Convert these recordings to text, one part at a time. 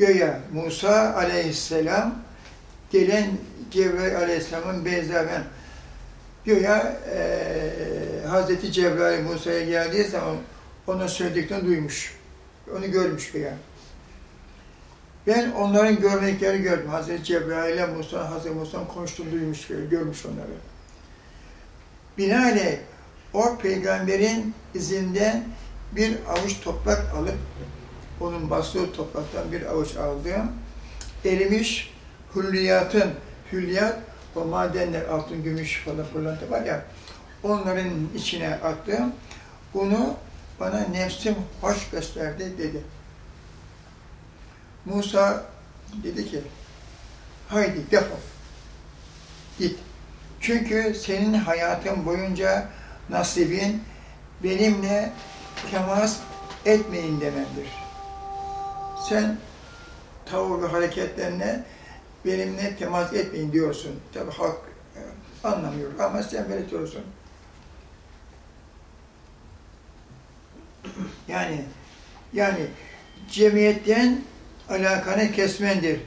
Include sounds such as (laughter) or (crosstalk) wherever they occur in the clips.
göğe Musa aleyhisselam gelen Cebrail aleyhisselamın benzermen göğe e, Hazreti Cebrail Musa'ya geldiği zaman ona söylediklerini duymuş. Onu görmüş göğe. Ben onların görmediklerini gördüm. Hazreti Cebrail ile Musa, Hazreti Musa'nın konuştuğunu duymuş, görmüş onları. Binaenaleyh o peygamberin izinden bir avuç toprak alıp onun bastığı topraktan bir avuç aldığım erimiş hülliyatın, hülliyat o madenler altın, gümüş falan pırlanta var ya onların içine attım. Bunu bana nefsim hoş gösterdi dedi. Musa dedi ki haydi defol git. Çünkü senin hayatın boyunca nasibin benimle temas etmeyin dememdir. Sen tavır ve hareketlerine benimle temas etmeyin diyorsun. Tabi halk e, anlamıyor ama sen belirtiyorsun. Yani yani cemiyetten alakanı kesmendir.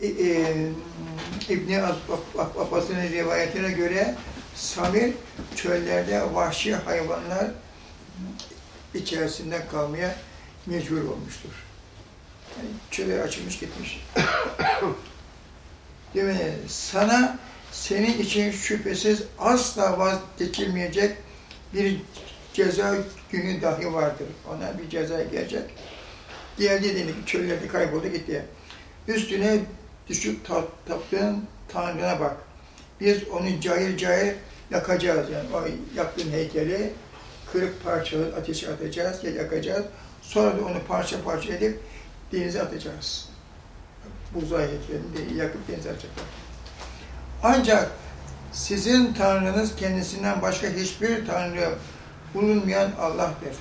E, e, İbni Abbas'ın rivayetine göre Samir çöllerde vahşi hayvanlar içerisinde kalmaya mecbur olmuştur. Yani çöle açılmış gitmiş. (coughs) Mi? Sana senin için şüphesiz asla vazgeçilmeyecek bir ceza günü dahi vardır. Ona bir ceza gelecek. Geldi dedi ki çöllerde kayboldu gitti. Üstüne düşüp taptığın Tanrı'na bak. Biz onu cayır cayır yakacağız yani. O yaptığın heykeli kırık parçalı ateşe atacağız, yakacağız. Sonra da onu parça parça edip denize atacağız. Buzağı heykelini de yakıp denize atacaklar. Ancak sizin Tanrınız kendisinden başka hiçbir Tanrı bulunmayan Allah'tır.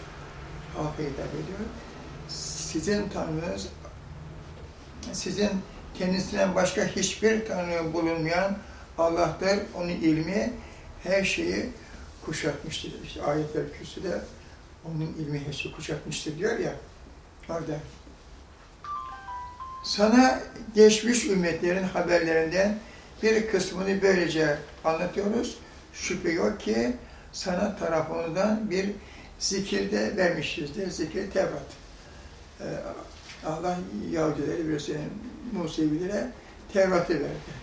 Halka hitap ediyor. Sizin Tanrınız, sizin kendisinden başka hiçbir Tanrı bulunmayan Allah'tır. Onun ilmi her şeyi kuşatmıştır. İşte ayetler kürsüde onun ilmi şeyi kuşatmıştır diyor ya orada. Sana geçmiş ümmetlerin haberlerinden bir kısmını böylece anlatıyoruz. Şüphe yok ki sana tarafından bir zikir de vermişizdir. Zikir Tevrat. Ee, Allah Yahudileri bilirsin, Musevilere Tevrat'ı verdi.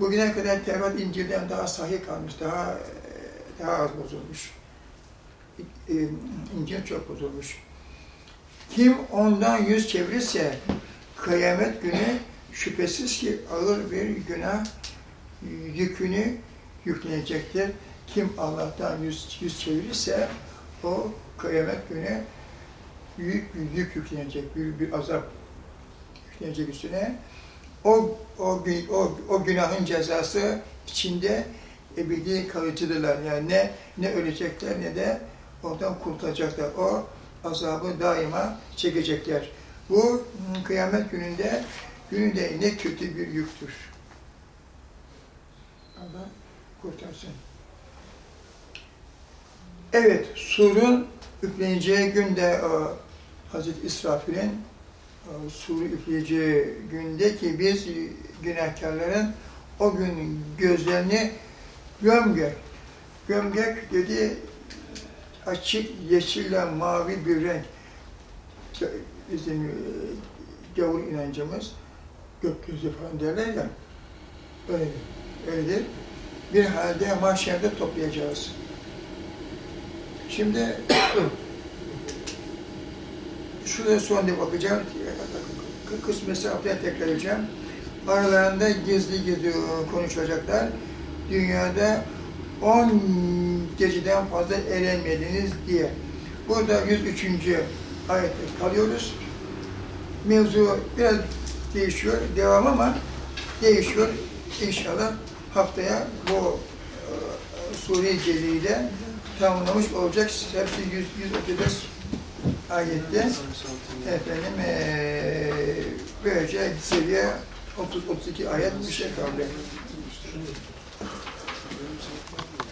Bugüne kadar Tevrat İncil'den daha sahih kalmış, daha daha az bozulmuş. Ee, İncil çok bozulmuş. Kim ondan yüz çevirirse kıyamet günü şüphesiz ki ağır bir günah yükünü yüklenecektir. Kim Allah'tan yüz, yüz çevirirse o kıyamet günü büyük bir yük yüklenecek, büyük bir azap yüklenecek üstüne. O, o, o, o günahın cezası içinde ebedi kalıcıdırlar. Yani ne, ne ölecekler ne de oradan kurtulacaklar. O azabı daima çekecekler. Bu kıyamet gününde gününde ne kötü bir yüktür. Allah kurtarsın. Evet, surun üfleneceği günde o, Hazreti İsrafil'in suru üfleyeceği günde ki biz günahkarların o gün gözlerini gömgök, gömgök dedi açık yeşille mavi bir renk. Bizim e, gavur inancımız gökyüzü falan derler ya, öyle, öyledir. Bir halde mahşerde toplayacağız. Şimdi (coughs) şuraya son bir bakacağım, kısmetse haftaya tekrar edeceğim. Aralarında gizli gizli konuşacaklar. Dünyada 10 geceden fazla eğlenmediniz diye. Burada 103. ayette kalıyoruz. Mevzu biraz değişiyor, devam ama değişiyor. İnşallah haftaya bu e, Sure-i tamamlamış olacak. Hepsi 100, 135 ayette efendim e, böylece seviye 30-32 ayet bir şey kaldı.